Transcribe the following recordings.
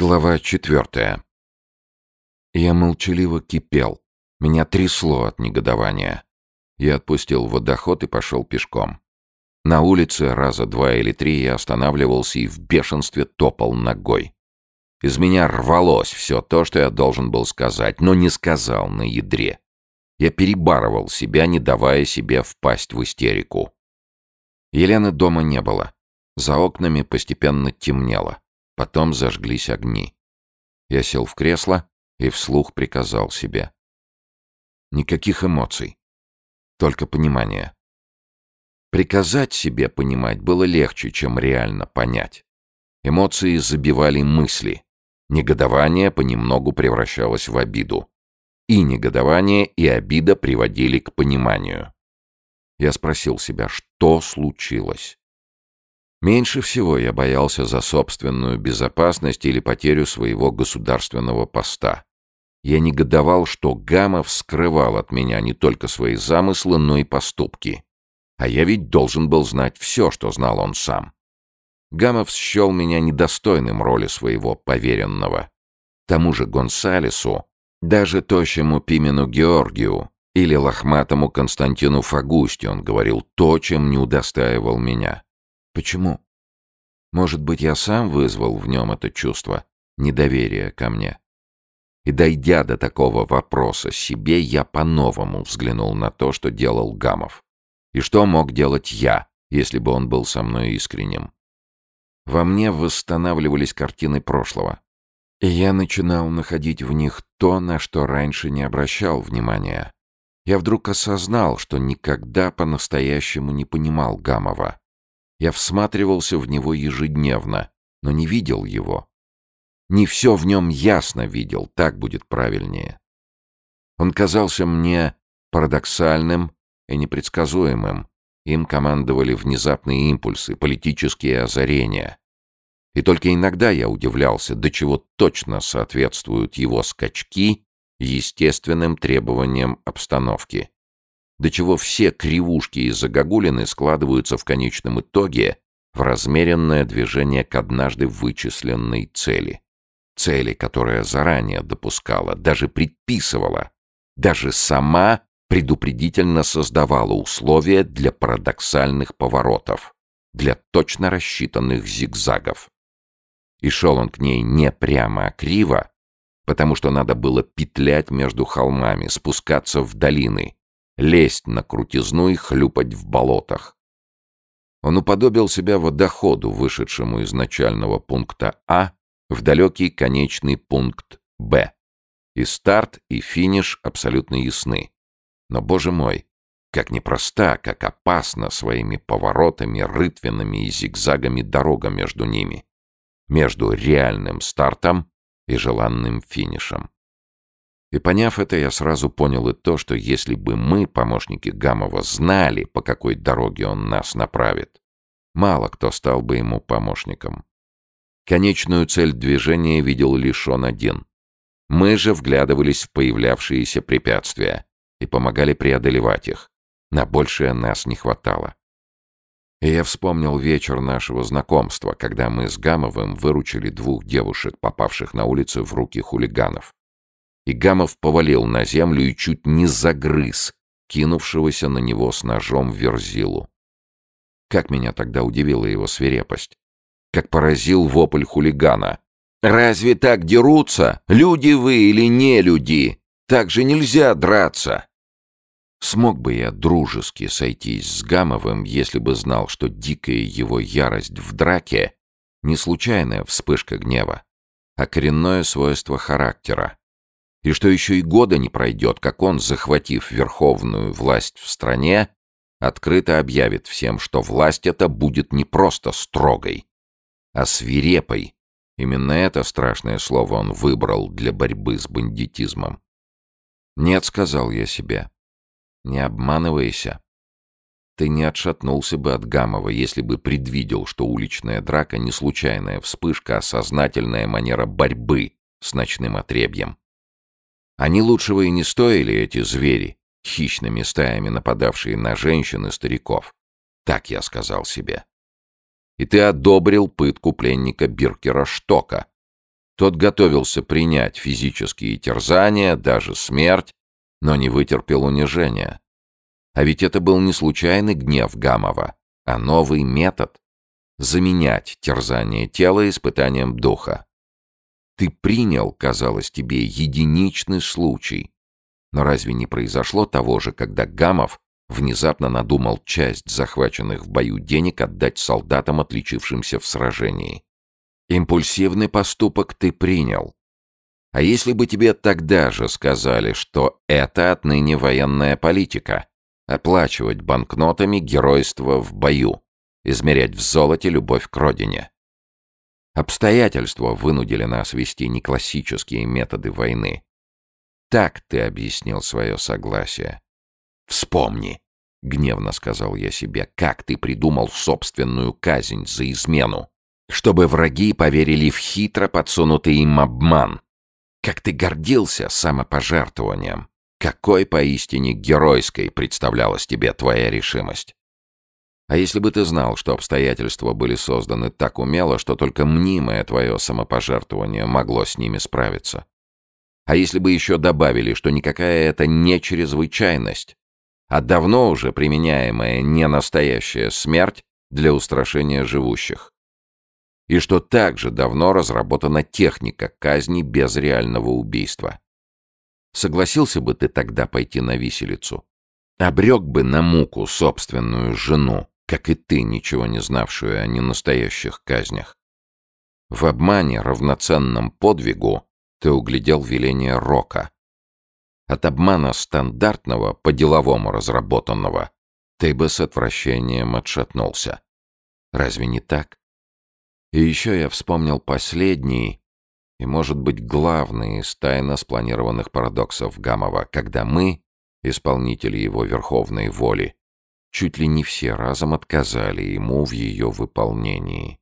Глава четвертая. Я молчаливо кипел. Меня трясло от негодования. Я отпустил водоход и пошел пешком. На улице раза два или три я останавливался и в бешенстве топал ногой. Из меня рвалось все то, что я должен был сказать, но не сказал на ядре. Я перебарывал себя, не давая себе впасть в истерику. Елены дома не было. За окнами постепенно темнело. Потом зажглись огни. Я сел в кресло и вслух приказал себе. Никаких эмоций. Только понимание. Приказать себе понимать было легче, чем реально понять. Эмоции забивали мысли. Негодование понемногу превращалось в обиду. И негодование, и обида приводили к пониманию. Я спросил себя, что случилось? Меньше всего я боялся за собственную безопасность или потерю своего государственного поста. Я негодовал, что Гамов скрывал от меня не только свои замыслы, но и поступки. А я ведь должен был знать все, что знал он сам. Гамов счел меня недостойным роли своего поверенного. Тому же Гонсалесу, даже тощему Пимену Георгию или лохматому Константину Фагусти он говорил то, чем не удостаивал меня. Почему? Может быть, я сам вызвал в нем это чувство недоверия ко мне. И дойдя до такого вопроса себе, я по-новому взглянул на то, что делал Гамов. И что мог делать я, если бы он был со мной искренним. Во мне восстанавливались картины прошлого. И я начинал находить в них то, на что раньше не обращал внимания. Я вдруг осознал, что никогда по-настоящему не понимал Гамова. Я всматривался в него ежедневно, но не видел его. Не все в нем ясно видел, так будет правильнее. Он казался мне парадоксальным и непредсказуемым. Им командовали внезапные импульсы, политические озарения. И только иногда я удивлялся, до чего точно соответствуют его скачки естественным требованиям обстановки до чего все кривушки и загогулины складываются в конечном итоге в размеренное движение к однажды вычисленной цели. Цели, которая заранее допускала, даже предписывала, даже сама предупредительно создавала условия для парадоксальных поворотов, для точно рассчитанных зигзагов. И шел он к ней не прямо, а криво, потому что надо было петлять между холмами, спускаться в долины, лезть на крутизну и хлюпать в болотах. Он уподобил себя водоходу, вышедшему из начального пункта А в далекий конечный пункт Б. И старт, и финиш абсолютно ясны. Но, боже мой, как непроста, как опасна своими поворотами, рытвинами и зигзагами дорога между ними. Между реальным стартом и желанным финишем. И поняв это, я сразу понял и то, что если бы мы, помощники Гамова, знали, по какой дороге он нас направит, мало кто стал бы ему помощником. Конечную цель движения видел лишь он один. Мы же вглядывались в появлявшиеся препятствия и помогали преодолевать их. На большее нас не хватало. И я вспомнил вечер нашего знакомства, когда мы с Гамовым выручили двух девушек, попавших на улицу в руки хулиганов и Гамов повалил на землю и чуть не загрыз кинувшегося на него с ножом Верзилу. Как меня тогда удивила его свирепость. Как поразил вопль хулигана. «Разве так дерутся? Люди вы или не люди? Так же нельзя драться!» Смог бы я дружески сойтись с Гамовым, если бы знал, что дикая его ярость в драке — не случайная вспышка гнева, а коренное свойство характера, и что еще и года не пройдет, как он, захватив верховную власть в стране, открыто объявит всем, что власть эта будет не просто строгой, а свирепой. Именно это страшное слово он выбрал для борьбы с бандитизмом. «Нет», — сказал я себе, — «не обманывайся. Ты не отшатнулся бы от Гамова, если бы предвидел, что уличная драка — не случайная вспышка, а сознательная манера борьбы с ночным отребьем. Они лучшего и не стоили, эти звери, хищными стаями нападавшие на женщин и стариков. Так я сказал себе. И ты одобрил пытку пленника Биркера Штока. Тот готовился принять физические терзания, даже смерть, но не вытерпел унижения. А ведь это был не случайный гнев Гамова, а новый метод — заменять терзание тела испытанием духа. Ты принял, казалось тебе, единичный случай. Но разве не произошло того же, когда Гамов внезапно надумал часть захваченных в бою денег отдать солдатам, отличившимся в сражении? Импульсивный поступок ты принял. А если бы тебе тогда же сказали, что это отныне военная политика, оплачивать банкнотами геройство в бою, измерять в золоте любовь к родине? Обстоятельства вынудили нас вести не классические методы войны. Так ты объяснил свое согласие. «Вспомни», — гневно сказал я себе, — «как ты придумал собственную казнь за измену, чтобы враги поверили в хитро подсунутый им обман. Как ты гордился самопожертвованием. Какой поистине геройской представлялась тебе твоя решимость. А если бы ты знал, что обстоятельства были созданы так умело, что только мнимое твое самопожертвование могло с ними справиться? А если бы еще добавили, что никакая это не чрезвычайность, а давно уже применяемая не настоящая смерть для устрашения живущих? И что также давно разработана техника казни без реального убийства? Согласился бы ты тогда пойти на виселицу? Обрек бы на муку собственную жену, как и ты, ничего не знавшую о ненастоящих казнях. В обмане, равноценном подвигу, ты углядел веление Рока. От обмана стандартного, по-деловому разработанного, ты бы с отвращением отшатнулся. Разве не так? И еще я вспомнил последний и, может быть, главный из тайно спланированных парадоксов Гамова, когда мы, исполнители его верховной воли, чуть ли не все разом отказали ему в ее выполнении.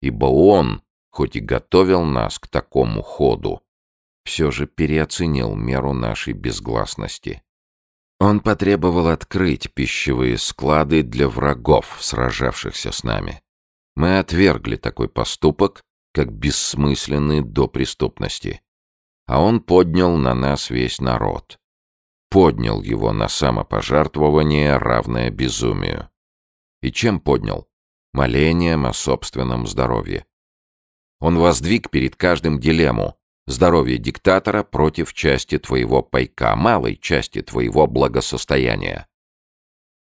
Ибо он, хоть и готовил нас к такому ходу, все же переоценил меру нашей безгласности. Он потребовал открыть пищевые склады для врагов, сражавшихся с нами. Мы отвергли такой поступок, как бессмысленный до преступности. А он поднял на нас весь народ поднял его на самопожертвование, равное безумию. И чем поднял? Молением о собственном здоровье. Он воздвиг перед каждым дилемму здоровье диктатора против части твоего пайка, малой части твоего благосостояния.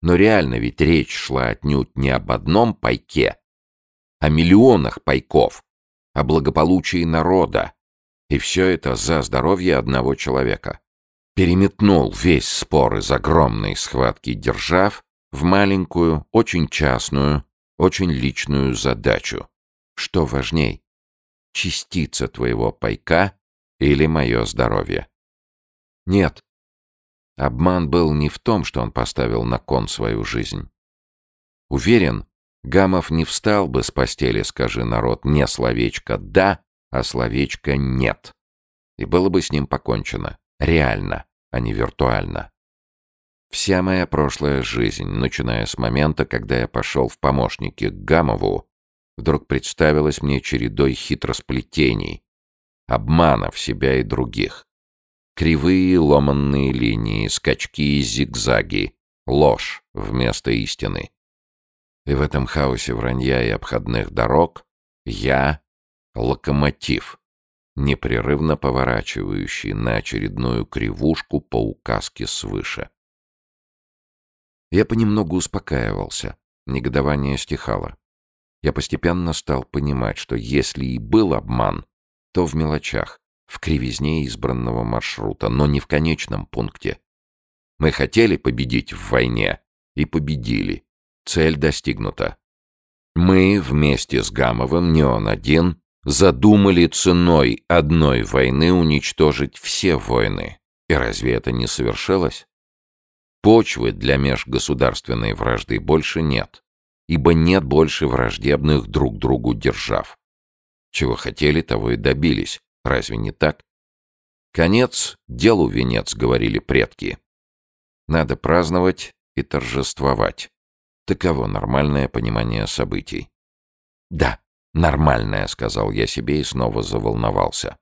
Но реально ведь речь шла отнюдь не об одном пайке, о миллионах пайков, о благополучии народа. И все это за здоровье одного человека переметнул весь спор из огромной схватки держав в маленькую, очень частную, очень личную задачу. Что важней? Частица твоего пайка или мое здоровье? Нет. Обман был не в том, что он поставил на кон свою жизнь. Уверен, Гамов не встал бы с постели, скажи народ, не словечко «да», а словечко «нет». И было бы с ним покончено. Реально а не виртуально. Вся моя прошлая жизнь, начиная с момента, когда я пошел в помощники к Гамову, вдруг представилась мне чередой хитросплетений, обманов себя и других. Кривые ломанные линии, скачки и зигзаги, ложь вместо истины. И в этом хаосе вранья и обходных дорог я — локомотив, непрерывно поворачивающий на очередную кривушку по указке свыше. Я понемногу успокаивался, негодование стихало. Я постепенно стал понимать, что если и был обман, то в мелочах, в кривизне избранного маршрута, но не в конечном пункте. Мы хотели победить в войне и победили. Цель достигнута. Мы вместе с Гамовым, не он один, задумали ценой одной войны уничтожить все войны. И разве это не совершилось? Почвы для межгосударственной вражды больше нет, ибо нет больше враждебных друг другу держав. Чего хотели, того и добились. Разве не так? Конец — делу венец, говорили предки. Надо праздновать и торжествовать. Таково нормальное понимание событий. Да, «Нормальная», — сказал я себе и снова заволновался.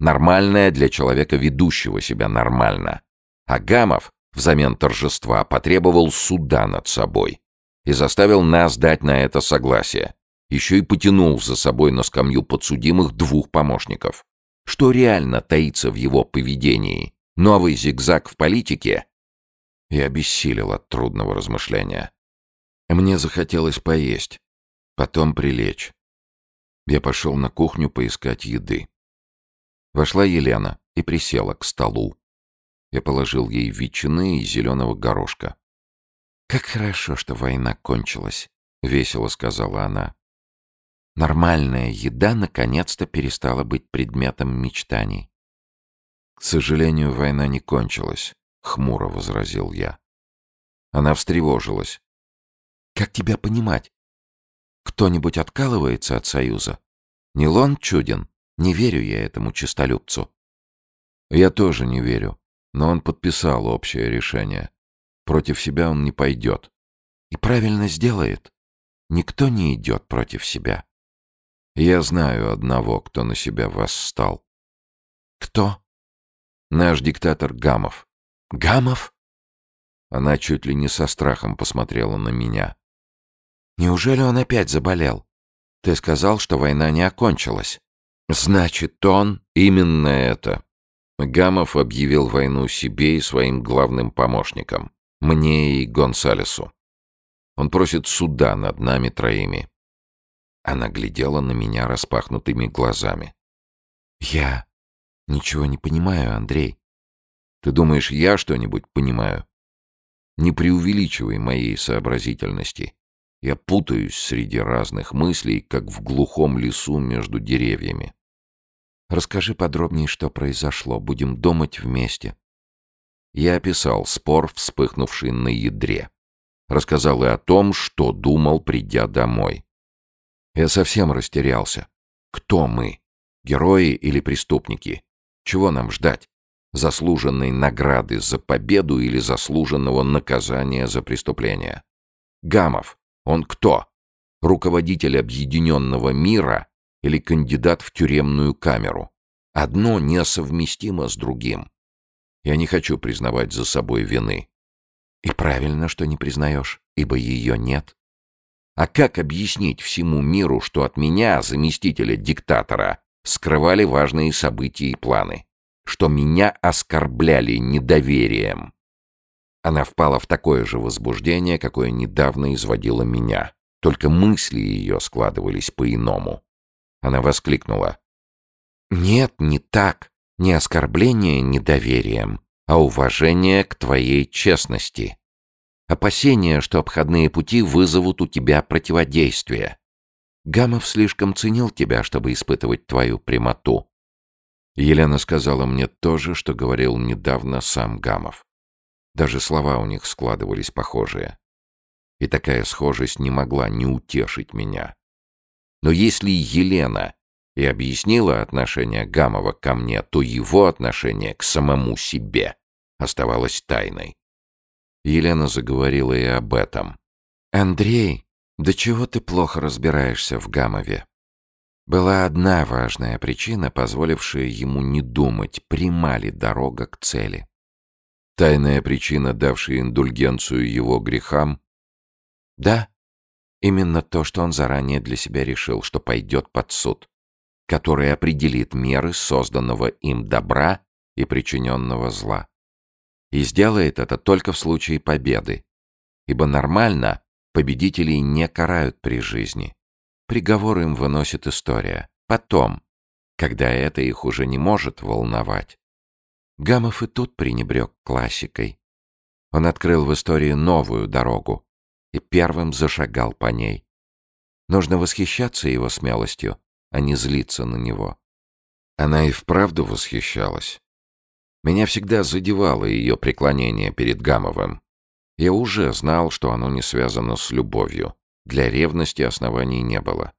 «Нормальная для человека, ведущего себя нормально». А Гамов взамен торжества потребовал суда над собой и заставил нас дать на это согласие. Еще и потянул за собой на скамью подсудимых двух помощников. Что реально таится в его поведении? Новый зигзаг в политике? И обессилел от трудного размышления. Мне захотелось поесть, потом прилечь. Я пошел на кухню поискать еды. Вошла Елена и присела к столу. Я положил ей ветчины и зеленого горошка. «Как хорошо, что война кончилась», — весело сказала она. Нормальная еда наконец-то перестала быть предметом мечтаний. «К сожалению, война не кончилась», — хмуро возразил я. Она встревожилась. «Как тебя понимать? Кто-нибудь откалывается от Союза? Нилон чуден. Не верю я этому чистолюбцу». «Я тоже не верю, но он подписал общее решение. Против себя он не пойдет. И правильно сделает. Никто не идет против себя. Я знаю одного, кто на себя восстал. Кто? Наш диктатор Гамов. Гамов? Она чуть ли не со страхом посмотрела на меня. Неужели он опять заболел? Ты сказал, что война не окончилась. Значит, он именно это. Гамов объявил войну себе и своим главным помощникам. Мне и Гонсалесу. Он просит суда над нами троими. Она глядела на меня распахнутыми глазами. «Я ничего не понимаю, Андрей. Ты думаешь, я что-нибудь понимаю? Не преувеличивай моей сообразительности. Я путаюсь среди разных мыслей, как в глухом лесу между деревьями. Расскажи подробнее, что произошло. Будем думать вместе. Я описал спор, вспыхнувший на ядре. Рассказал и о том, что думал, придя домой. Я совсем растерялся. Кто мы? Герои или преступники? Чего нам ждать? Заслуженной награды за победу или заслуженного наказания за преступление? Гамов, он кто? Руководитель объединенного мира или кандидат в тюремную камеру? Одно несовместимо с другим. Я не хочу признавать за собой вины. И правильно, что не признаешь, ибо ее нет. А как объяснить всему миру, что от меня, заместителя диктатора, скрывали важные события и планы? Что меня оскорбляли недоверием? Она впала в такое же возбуждение, какое недавно изводило меня. Только мысли ее складывались по-иному. Она воскликнула. «Нет, не так не оскорбление недоверием, а уважение к твоей честности. Опасение, что обходные пути вызовут у тебя противодействие. Гамов слишком ценил тебя, чтобы испытывать твою прямоту. Елена сказала мне то же, что говорил недавно сам Гамов. Даже слова у них складывались похожие. И такая схожесть не могла не утешить меня. Но если Елена и объяснила отношение Гамова ко мне, то его отношение к самому себе оставалось тайной. Елена заговорила и об этом. «Андрей, да чего ты плохо разбираешься в Гамове?» Была одна важная причина, позволившая ему не думать, прима ли дорога к цели. Тайная причина, давшая индульгенцию его грехам? Да, именно то, что он заранее для себя решил, что пойдет под суд который определит меры созданного им добра и причиненного зла. И сделает это только в случае победы, ибо нормально победителей не карают при жизни. Приговор им выносит история. Потом, когда это их уже не может волновать. Гамов и тут пренебрег классикой. Он открыл в истории новую дорогу и первым зашагал по ней. Нужно восхищаться его смелостью, а не злиться на него. Она и вправду восхищалась. Меня всегда задевало ее преклонение перед Гамовым. Я уже знал, что оно не связано с любовью. Для ревности оснований не было.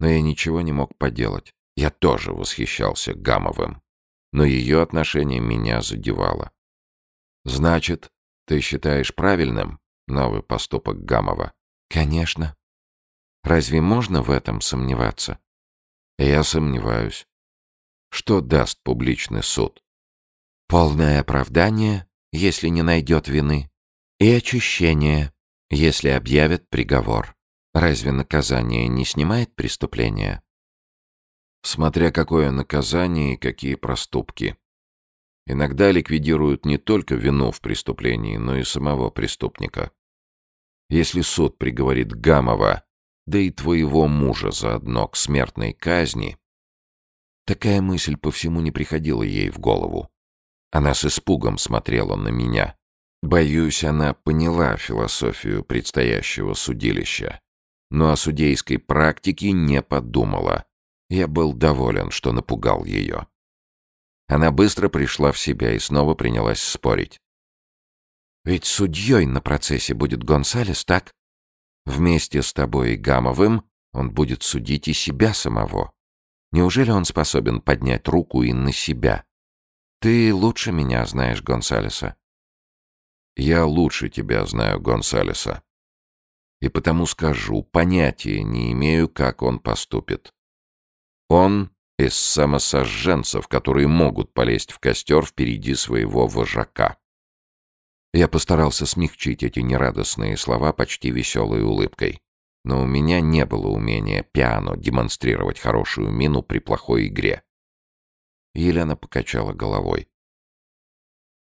Но я ничего не мог поделать. Я тоже восхищался Гамовым. Но ее отношение меня задевало. «Значит, ты считаешь правильным новый поступок Гамова?» «Конечно. Разве можно в этом сомневаться? Я сомневаюсь. Что даст публичный суд? Полное оправдание, если не найдет вины, и очищение, если объявят приговор. Разве наказание не снимает преступления? Смотря какое наказание и какие проступки. Иногда ликвидируют не только вину в преступлении, но и самого преступника. Если суд приговорит Гамова, да и твоего мужа заодно к смертной казни, такая мысль по всему не приходила ей в голову. Она с испугом смотрела на меня. Боюсь, она поняла философию предстоящего судилища, но о судейской практике не подумала. Я был доволен, что напугал ее. Она быстро пришла в себя и снова принялась спорить. «Ведь судьей на процессе будет Гонсалес, так? Вместе с тобой и Гамовым он будет судить и себя самого. Неужели он способен поднять руку и на себя? Ты лучше меня знаешь Гонсалеса». «Я лучше тебя знаю Гонсалеса. И потому скажу, понятия не имею, как он поступит. Он из самосожженцев, которые могут полезть в костер впереди своего вожака. Я постарался смягчить эти нерадостные слова почти веселой улыбкой. Но у меня не было умения пиано демонстрировать хорошую мину при плохой игре. Елена покачала головой.